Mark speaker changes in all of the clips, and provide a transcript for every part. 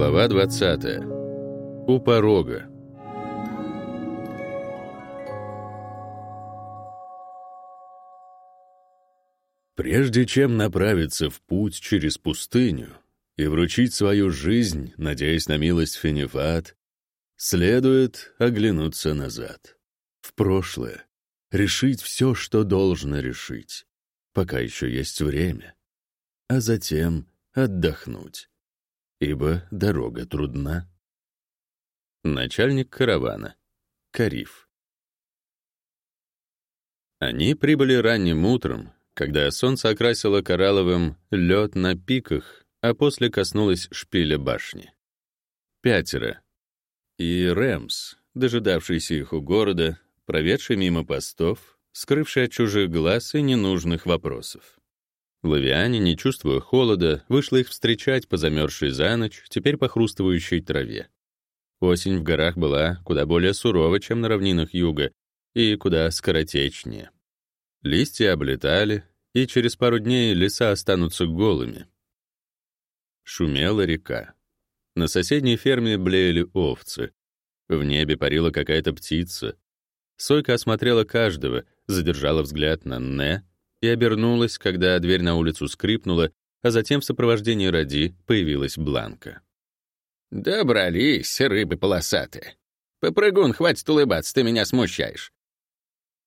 Speaker 1: Глава 20. У порога. Прежде чем направиться в путь через пустыню и вручить свою жизнь, надеясь на милость Фенефат, следует оглянуться назад, в прошлое, решить все, что должно решить, пока еще есть время, а затем отдохнуть ибо дорога трудна. Начальник каравана. Кариф. Они прибыли ранним утром, когда солнце окрасило коралловым лед на пиках, а после коснулось шпиля башни. Пятеро. И Рэмс, дожидавшийся их у города, проведший мимо постов, скрывший от чужих глаз и ненужных вопросов. Лавиане, не чувствуя холода, вышла их встречать по замерзшей за ночь, теперь похрустывающей траве. Осень в горах была куда более сурова, чем на равнинах юга, и куда скоротечнее. Листья облетали, и через пару дней леса останутся голыми. Шумела река. На соседней ферме блеяли овцы. В небе парила какая-то птица. Сойка осмотрела каждого, задержала взгляд на Не, и обернулась, когда дверь на улицу скрипнула, а затем в сопровождении Ради появилась Бланка.
Speaker 2: «Добрались, рыбы полосатые. Попрыгун, хватит улыбаться, ты меня смущаешь».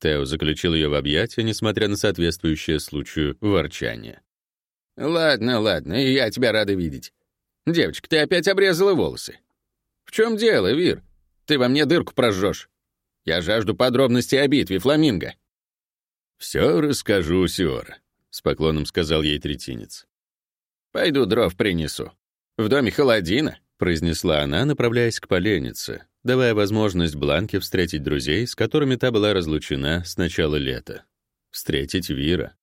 Speaker 1: Тео заключил ее в объятия, несмотря на соответствующее случаю ворчание.
Speaker 2: «Ладно, ладно, и я тебя рада видеть. Девочка, ты опять обрезала волосы. В чем дело, Вир? Ты во мне дырку прожжешь. Я жажду подробностей о битве, Фламинго».
Speaker 1: «Все расскажу, Сиора», — с поклоном сказал ей третинец.
Speaker 2: «Пойду дров принесу. В доме холодина», — произнесла она, направляясь к поленнице, давая возможность Бланке встретить друзей, с которыми та была разлучена с начала лета. Встретить Вира.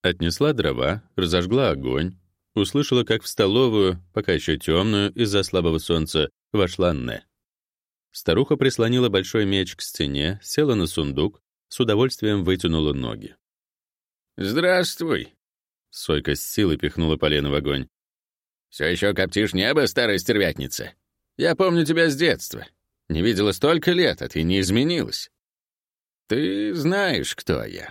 Speaker 2: Отнесла дрова, разожгла огонь, услышала, как в столовую, пока еще темную из-за слабого солнца, вошла Не. Старуха прислонила большой меч к стене, села на сундук, с удовольствием вытянула ноги. «Здравствуй!»
Speaker 1: Сойка с силой пихнула полено в огонь.
Speaker 2: «Все еще коптишь небо, старая стервятница? Я помню тебя с детства. Не видела столько лет, а ты не изменилась. Ты знаешь, кто я.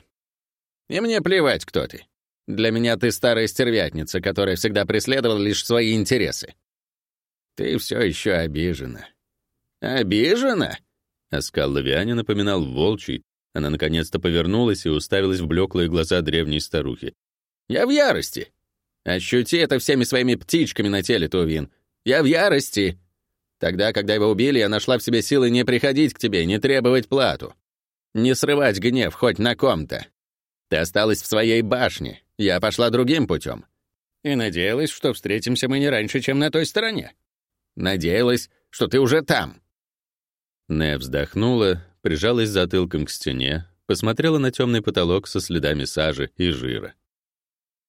Speaker 2: И мне плевать, кто ты. Для меня ты старая стервятница, которая всегда преследовала лишь свои интересы. Ты все еще обижена. Обижена?»
Speaker 1: Оскал Лавиане напоминал волчий, она наконец-то повернулась и уставилась в блеклые глаза древней старухи.
Speaker 2: «Я в ярости! Ощути это всеми своими птичками на теле, Тувин! Я в ярости! Тогда, когда его убили, я нашла в себе силы не приходить к тебе, не требовать плату. Не срывать гнев хоть на ком-то. Ты осталась в своей башне, я пошла другим путем. И надеялась, что встретимся мы не раньше, чем на той стороне. Надеялась, что ты уже там».
Speaker 1: Не вздохнула, прижалась затылком к стене, посмотрела на темный потолок со следами сажи и жира.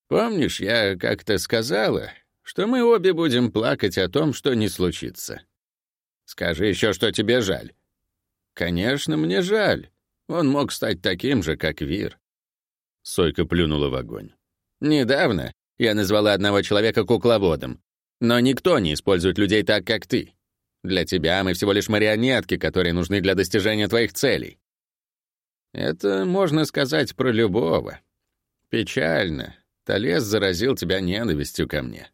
Speaker 2: «Помнишь, я как-то сказала, что мы обе будем плакать о том, что не случится? Скажи еще, что тебе жаль». «Конечно, мне жаль. Он мог стать таким же, как Вир».
Speaker 1: Сойка плюнула в огонь.
Speaker 2: «Недавно я назвала одного человека кукловодом, но никто не использует людей так, как ты. Для тебя мы всего лишь марионетки, которые нужны для достижения твоих целей. Это можно сказать про любого. Печально. Талес заразил тебя ненавистью ко мне.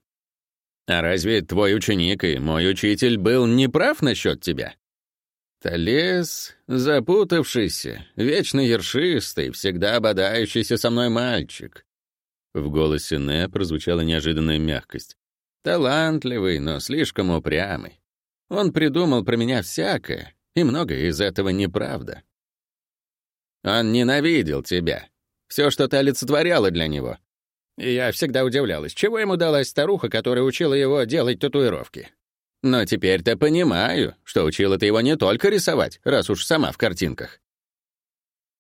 Speaker 2: А разве твой ученик и мой учитель был неправ насчет тебя? Талес — запутавшийся, вечно ершистый, всегда ободающийся со мной мальчик.
Speaker 1: В голосе Не прозвучала неожиданная мягкость.
Speaker 2: Талантливый, но слишком упрямый. Он придумал про меня всякое, и многое из этого неправда. Он ненавидел тебя. Все, что ты олицетворяла для него. И я всегда удивлялась, чего ему далась старуха, которая учила его делать татуировки. Но теперь-то понимаю, что учила ты его не только рисовать, раз уж сама в картинках.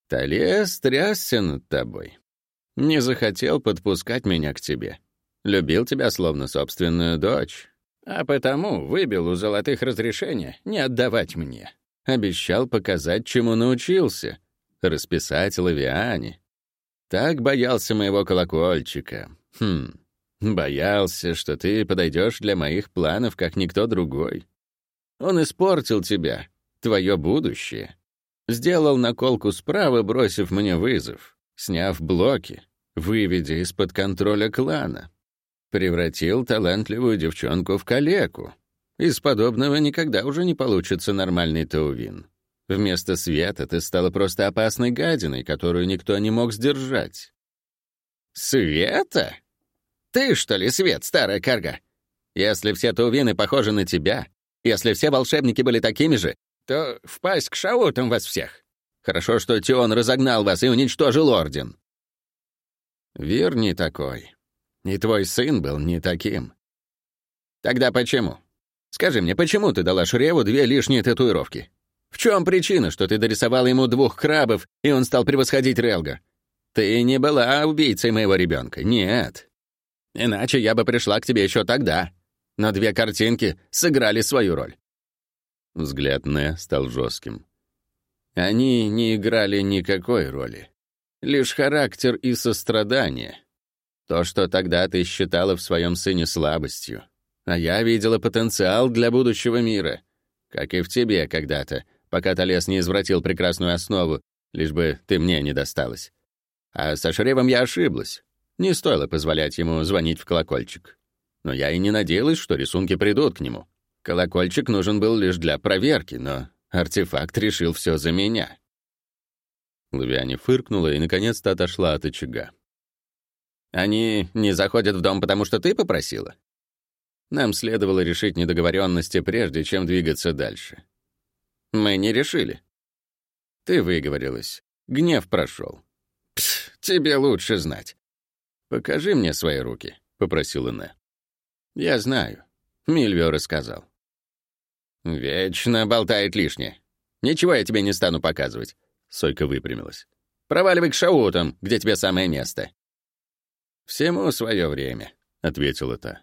Speaker 2: Талес трясся над тобой. Не захотел подпускать меня к тебе. Любил тебя словно собственную дочь, а потому выбил у золотых разрешения не отдавать мне. Обещал показать, чему научился. Расписать Лавиане. Так боялся моего колокольчика. Хм, Боялся, что ты подойдешь для моих планов, как никто другой. Он испортил тебя, твое будущее. Сделал наколку справа, бросив мне вызов, сняв блоки, выведя из-под контроля клана. Превратил талантливую девчонку в калеку. Из подобного никогда уже не получится нормальный Таувин. Вместо света ты стала просто опасной гадиной, которую никто не мог сдержать. Света? Ты, что ли, свет, старая карга? Если все Таувины похожи на тебя, если все волшебники были такими же, то впасть к шаутам вас всех. Хорошо, что Тион разогнал вас и уничтожил Орден. Вир не такой. И твой сын был не таким. Тогда почему? Скажи мне, почему ты дала Шреву две лишние татуировки? В чем причина, что ты дорисовала ему двух крабов, и он стал превосходить Релга? Ты не была убийцей моего ребенка, нет. Иначе я бы пришла к тебе еще тогда. Но две картинки сыграли свою роль.
Speaker 1: Взгляд Не стал жестким.
Speaker 2: Они не играли никакой роли. Лишь характер и сострадание. То, что тогда ты считала в своем сыне слабостью. А я видела потенциал для будущего мира. Как и в тебе когда-то, пока Толес не извратил прекрасную основу, лишь бы ты мне не досталась. А со Шревом я ошиблась. Не стоило позволять ему звонить в колокольчик. Но я и не надеялась, что рисунки придут к нему. Колокольчик нужен был лишь для проверки, но артефакт решил все за меня.
Speaker 1: Лавиане фыркнула и, наконец-то, отошла от очага.
Speaker 2: «Они не заходят в дом, потому что ты попросила?» Нам следовало решить недоговоренности, прежде чем двигаться дальше. Мы не решили. Ты выговорилась. Гнев прошел. Пс, тебе лучше знать. Покажи мне свои руки, — попросила Нэ. Я знаю. Мильвио рассказал. Вечно болтает лишнее. Ничего я тебе не стану показывать. Сойка выпрямилась. «Проваливай к шаутам, где тебе самое место». «Всему свое время», — ответила та.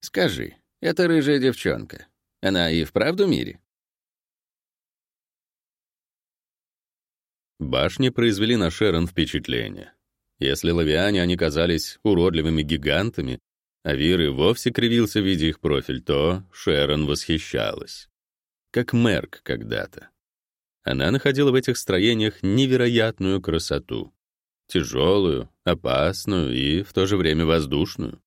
Speaker 2: «Скажи, это рыжая девчонка. Она и вправду мире?»
Speaker 1: Башни произвели на Шерон впечатление. Если лавиане они казались уродливыми гигантами, а Вир и вовсе кривился, видя их профиль, то Шерон восхищалась. Как Мерк когда-то. Она находила в этих строениях невероятную красоту. Тяжелую, опасную и в то же время воздушную.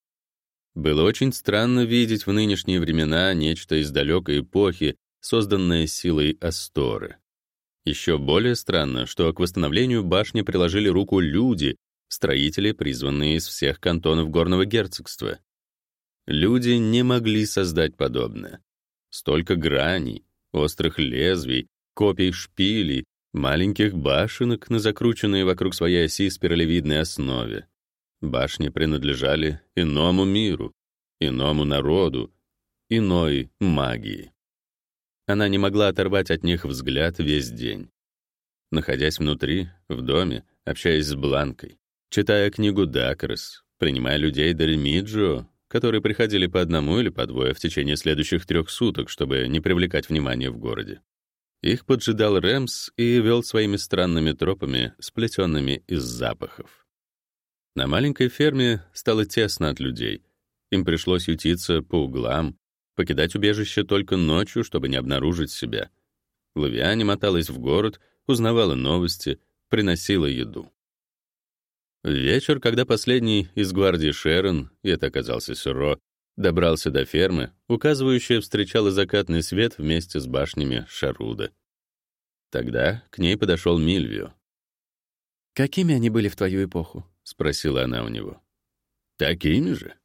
Speaker 1: Было очень странно видеть в нынешние времена нечто из далекой эпохи, созданное силой Асторы. Еще более странно, что к восстановлению башни приложили руку люди, строители, призванные из всех кантонов горного герцогства. Люди не могли создать подобное. Столько граней, острых лезвий, копий шпилей, маленьких башенок на закрученные вокруг своей оси спиралевидной основе. Башни принадлежали иному миру, иному народу, иной магии. Она не могла оторвать от них взгляд весь день. Находясь внутри, в доме, общаясь с Бланкой, читая книгу Дакрос, принимая людей Дельмиджо, которые приходили по одному или по двое в течение следующих трех суток, чтобы не привлекать внимания в городе. Их поджидал Рэмс и вел своими странными тропами, сплетенными из запахов. На маленькой ферме стало тесно от людей. Им пришлось ютиться по углам, покидать убежище только ночью, чтобы не обнаружить себя. Лавиане моталась в город, узнавала новости, приносила еду. вечер, когда последний из гвардии Шерон, и это оказался Сюро, Добрался до фермы, указывающая встречала закатный свет вместе с башнями Шаруда. Тогда к ней подошел Мильвио.
Speaker 3: «Какими они были в твою эпоху?»
Speaker 1: — спросила она у него. «Такими же».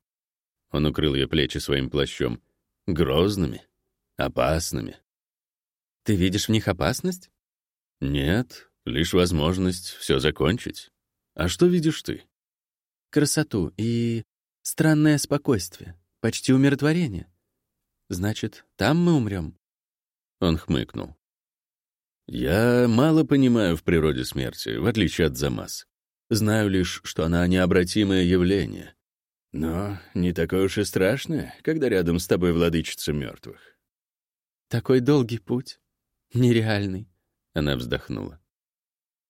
Speaker 1: Он укрыл ее плечи своим плащом. «Грозными, опасными».
Speaker 3: «Ты видишь в них опасность?»
Speaker 1: «Нет, лишь возможность все закончить. А что видишь ты?»
Speaker 3: «Красоту и странное спокойствие. Почти умиротворение. Значит, там мы умрем.
Speaker 1: Он хмыкнул. Я мало понимаю в природе смерти, в отличие от Замас. Знаю лишь, что она необратимое явление. Но не такое уж и страшное, когда рядом с тобой владычица мертвых.
Speaker 3: Такой долгий путь. Нереальный.
Speaker 1: Она вздохнула.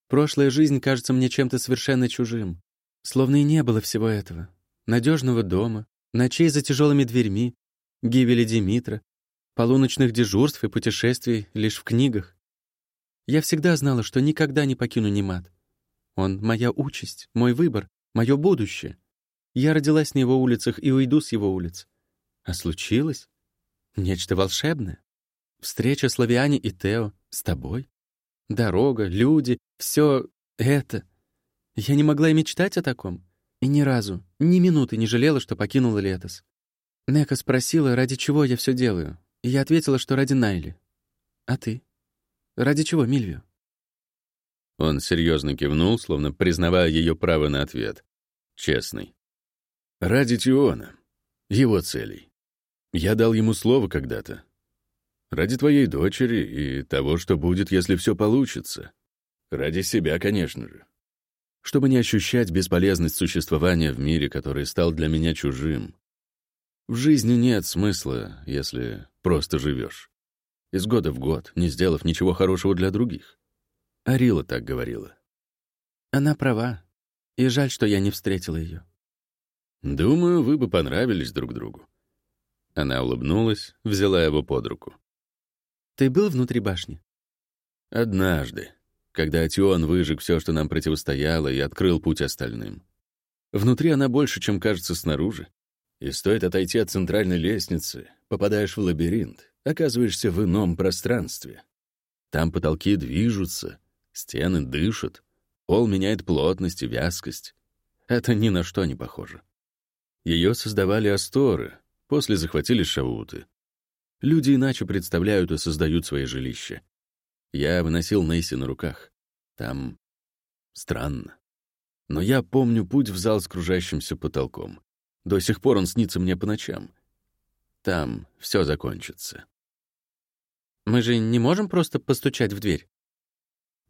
Speaker 3: Прошлая жизнь кажется мне чем-то совершенно чужим. Словно и не было всего этого. Надежного дома, Ночей за тяжелыми дверьми, гибели Димитра, полуночных дежурств и путешествий лишь в книгах. Я всегда знала, что никогда не покину Немат. Он — моя участь, мой выбор, мое будущее. Я родилась на его улицах и уйду с его улиц. А случилось нечто волшебное. Встреча с Лавиани и Тео с тобой. Дорога, люди, все это. Я не могла и мечтать о таком. И ни разу, ни минуты не жалела, что покинула Летос. Нека спросила, ради чего я все делаю, и я ответила, что ради Найли. А ты? Ради чего, Мильвио?
Speaker 1: Он серьезно кивнул, словно признавая ее право на ответ. Честный. Ради Тиона. Его целей. Я дал ему слово когда-то. Ради твоей дочери и того, что будет, если все получится. Ради себя, конечно же чтобы не ощущать бесполезность существования в мире, который стал для меня чужим. В жизни нет смысла, если просто живешь. Из года в год, не сделав ничего хорошего для других. Арила так говорила.
Speaker 3: Она права. И жаль, что я не встретила ее.
Speaker 1: Думаю, вы бы понравились друг другу. Она улыбнулась, взяла его под руку.
Speaker 3: Ты был внутри башни?
Speaker 1: Однажды когда Атион выжег все, что нам противостояло, и открыл путь остальным. Внутри она больше, чем кажется снаружи. И стоит отойти от центральной лестницы, попадаешь в лабиринт, оказываешься в ином пространстве. Там потолки движутся, стены дышат, пол меняет плотность и вязкость. Это ни на что не похоже. Ее создавали асторы, после захватили шауты. Люди иначе представляют и создают свои жилища. Я выносил Нейси на руках. Там странно. Но я помню путь в зал с кружащимся потолком. До сих пор он снится мне по ночам. Там все закончится.
Speaker 3: Мы же не можем просто постучать в дверь?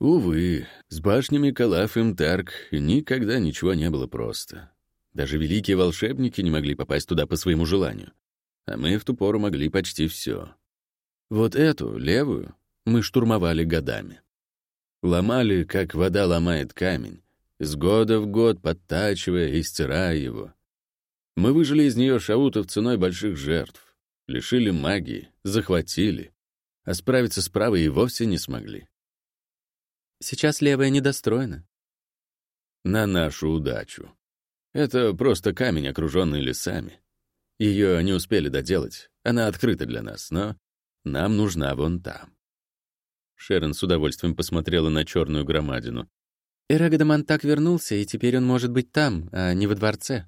Speaker 1: Увы, с башнями Калаф и Мтарк никогда ничего не было просто. Даже великие волшебники не могли попасть туда по своему желанию. А мы в ту пору могли почти все. Вот эту, левую, мы штурмовали годами. Ломали, как вода ломает камень, с года в год подтачивая и стирая его. Мы выжили из нее шаутов ценой больших жертв, лишили магии, захватили, а справиться с правой и вовсе не смогли.
Speaker 3: Сейчас левая недостроена.
Speaker 1: На нашу удачу. Это просто камень, окруженный лесами. Ее не успели доделать, она открыта для нас, но нам нужна вон там. Шерон с удовольствием посмотрела на черную громадину.
Speaker 3: Эрагодаман так вернулся, и теперь он может быть там, а не во дворце.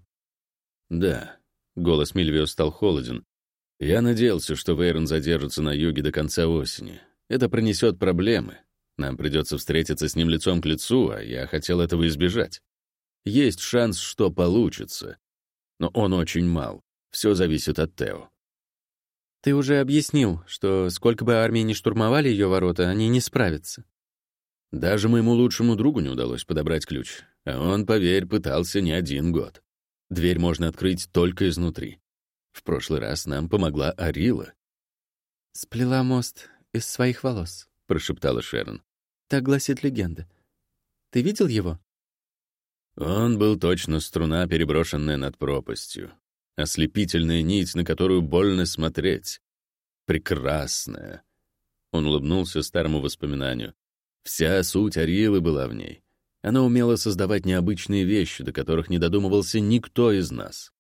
Speaker 1: Да. Голос Мильвио стал холоден. Я надеялся, что Вейрон задержится на юге до конца осени. Это принесет проблемы. Нам придется встретиться с ним лицом к лицу, а я хотел этого избежать. Есть шанс, что получится. Но он очень мал. Все зависит от Тео.
Speaker 3: Ты уже объяснил, что сколько бы армии ни штурмовали ее ворота, они не справятся.
Speaker 1: Даже моему лучшему другу не удалось подобрать ключ. А он, поверь, пытался не один год. Дверь можно открыть только изнутри. В прошлый раз нам помогла Арила.
Speaker 3: «Сплела мост из своих волос», — прошептала Шерон. «Так гласит легенда. Ты видел его?»
Speaker 1: Он был точно струна, переброшенная над пропастью. Ослепительная нить, на которую больно смотреть. Прекрасная. Он улыбнулся старому воспоминанию. Вся суть Арилы была в ней. Она умела создавать необычные вещи, до которых не додумывался никто из нас.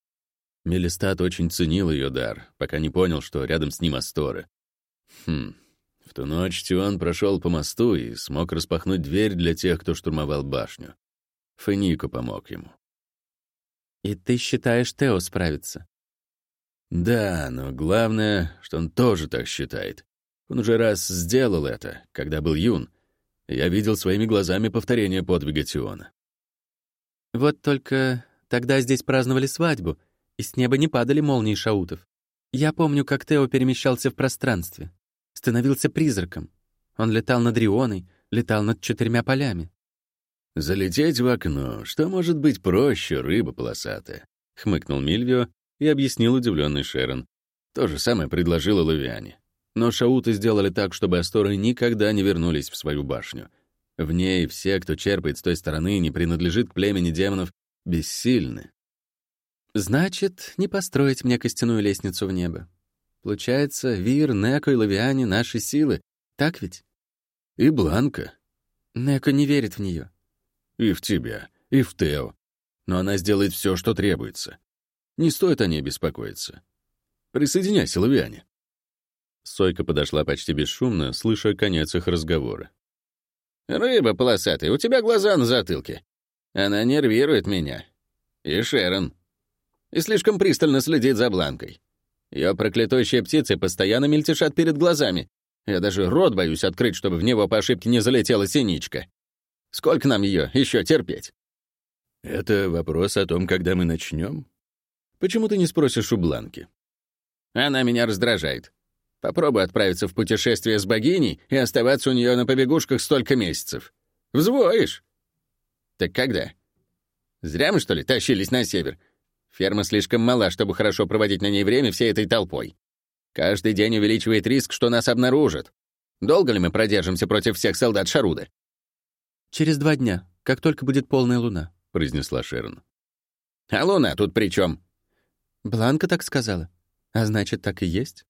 Speaker 1: Мелистат очень ценил ее дар, пока не понял, что рядом с ним Асторы. Хм. В ту ночь Тион прошел по мосту и смог распахнуть дверь для тех, кто штурмовал башню. Фенико помог ему.
Speaker 3: И ты считаешь, Тео справится?
Speaker 1: Да, но главное, что он тоже так считает. Он уже раз сделал это, когда был юн. Я видел своими глазами повторение подвига Тиона.
Speaker 3: Вот только тогда здесь праздновали свадьбу, и с неба не падали молнии шаутов. Я помню, как Тео перемещался в пространстве. Становился призраком. Он летал над Рионой, летал над четырьмя полями.
Speaker 1: «Залететь в окно. Что может быть проще, рыба полосатая?» — хмыкнул Мильвио и объяснил удивленный Шерон. То же самое предложила Лавиане. Но шауты сделали так, чтобы Асторы никогда не вернулись в свою башню. В ней все, кто черпает с той стороны, не принадлежит к племени демонов, бессильны.
Speaker 3: Значит, не построить мне костяную лестницу в небо. Получается, Вир, Неко и Лавиане — наши силы. Так ведь?
Speaker 1: И Бланка.
Speaker 3: Неко не верит в нее.
Speaker 1: И в тебя, и в Тео. Но она сделает все, что требуется. Не стоит о ней беспокоиться. Присоединяйся, Лавиане. Сойка подошла почти бесшумно, слыша конец их разговора.
Speaker 2: «Рыба полосатая, у тебя глаза на затылке. Она нервирует меня. И Шерон. И слишком пристально следит за Бланкой. Ее проклятущие птицы постоянно мельтешат перед глазами. Я даже рот боюсь открыть, чтобы в него по ошибке не залетела синичка. Сколько нам ее еще терпеть?»
Speaker 1: «Это вопрос о том, когда мы начнем. Почему ты не спросишь у Бланки?»
Speaker 2: «Она меня раздражает. Попробуй отправиться в путешествие с богиней и оставаться у нее на побегушках столько месяцев. Взвоишь. Так когда? Зря мы, что ли, тащились на север? Ферма слишком мала, чтобы хорошо проводить на ней время всей этой толпой. Каждый день увеличивает риск, что нас обнаружат. Долго ли мы продержимся против всех солдат Шаруда?
Speaker 3: «Через два дня, как только будет полная луна», —
Speaker 1: произнесла Шерон.
Speaker 2: «А луна тут при чем?
Speaker 3: «Бланка так сказала. А значит, так и есть».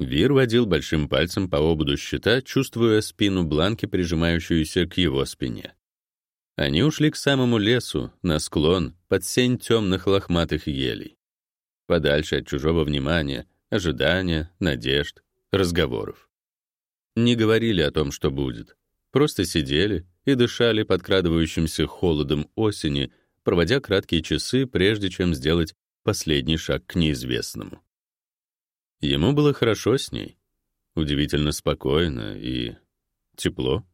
Speaker 1: Вир водил большим пальцем по ободу щита, чувствуя спину Бланки, прижимающуюся к его спине. Они ушли к самому лесу, на склон, под сень темных лохматых елей. Подальше от чужого внимания, ожидания, надежд, разговоров. Не говорили о том, что будет. Просто сидели и дышали подкрадывающимся холодом осени, проводя краткие часы, прежде чем сделать последний шаг к неизвестному. Ему было хорошо с ней. Удивительно спокойно и тепло.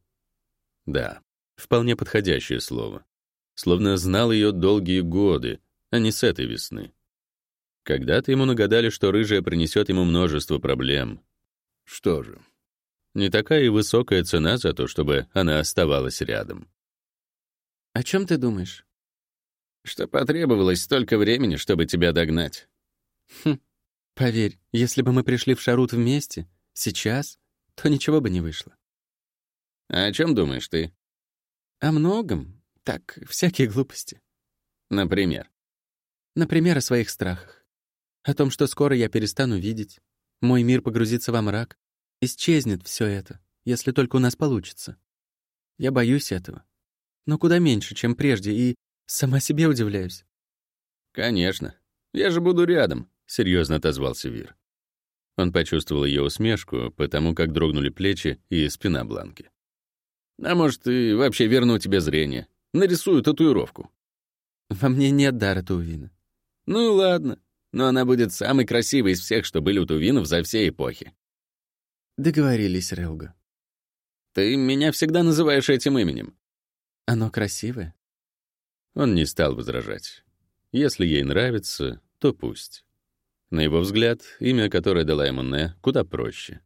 Speaker 1: Да, вполне подходящее слово. Словно знал ее долгие годы, а не с этой весны. Когда-то ему нагадали, что рыжая принесет ему множество проблем. Что же, не такая и высокая цена за то, чтобы она оставалась рядом.
Speaker 3: «О чем ты думаешь?»
Speaker 2: «Что потребовалось столько времени, чтобы тебя догнать».
Speaker 3: «Хм, Поверь, если бы мы пришли в Шарут вместе, сейчас, то ничего бы не вышло.
Speaker 2: А о чем думаешь ты?
Speaker 3: О многом. Так, всякие глупости.
Speaker 2: Например?
Speaker 3: Например, о своих страхах. О том, что скоро я перестану видеть. Мой мир погрузится во мрак. Исчезнет все это, если только у нас получится. Я боюсь этого. Но куда меньше, чем прежде, и сама себе удивляюсь.
Speaker 2: Конечно. Я же буду рядом
Speaker 1: серьезно отозвался Вир. Он почувствовал ее усмешку, потому как дрогнули плечи и спина Бланки.
Speaker 2: «А может, и вообще верну тебе зрение. Нарисую татуировку».
Speaker 3: «Во мне нет дара Тувина».
Speaker 2: «Ну ладно, но она будет самой красивой из всех, что были у Тувинов за все эпохи».
Speaker 3: «Договорились, Релга».
Speaker 2: «Ты меня всегда называешь этим именем».
Speaker 3: «Оно красивое».
Speaker 1: Он не стал возражать. Если ей нравится, то пусть. На его взгляд, имя, которое дала ему Не, куда проще.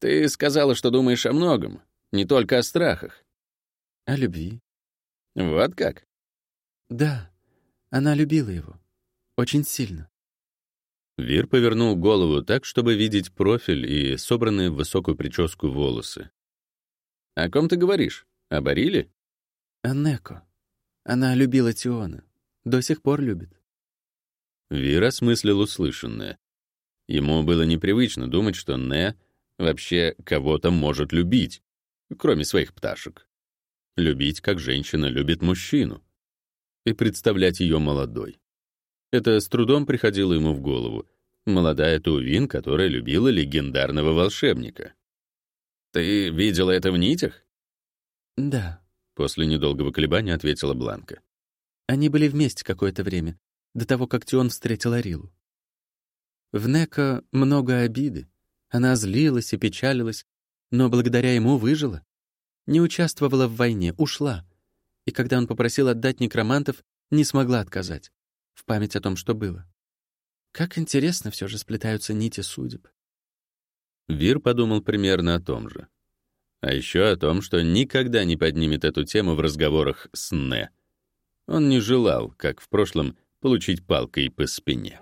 Speaker 2: «Ты сказала, что думаешь о многом, не только о страхах».
Speaker 3: «О любви».
Speaker 2: «Вот как?»
Speaker 3: «Да, она любила его. Очень сильно».
Speaker 1: Вир повернул голову так, чтобы видеть профиль и собранные в высокую прическу волосы.
Speaker 2: «О ком ты говоришь? О Бариле?»
Speaker 3: «О Неко. Она любила Тиона. До сих пор любит».
Speaker 1: Вир осмыслил услышанное. Ему было непривычно думать, что Не вообще кого-то может любить, кроме своих пташек. Любить, как женщина любит мужчину. И представлять ее молодой. Это с трудом приходило ему в голову. Молодая Тувин, которая любила легендарного волшебника.
Speaker 2: «Ты видела это в нитях?»
Speaker 3: «Да», —
Speaker 1: после недолгого колебания ответила Бланка.
Speaker 3: «Они были вместе какое-то время, до того, как Тион встретил Арилу. В Неко много обиды. Она злилась и печалилась, но благодаря ему выжила. Не участвовала в войне, ушла. И когда он попросил отдать некромантов, не смогла отказать. В память о том, что было. Как интересно все же сплетаются нити судеб.
Speaker 1: Вир подумал примерно о том же. А еще о том, что никогда не поднимет эту тему в разговорах с Не. Он не желал, как в прошлом, получить палкой по спине.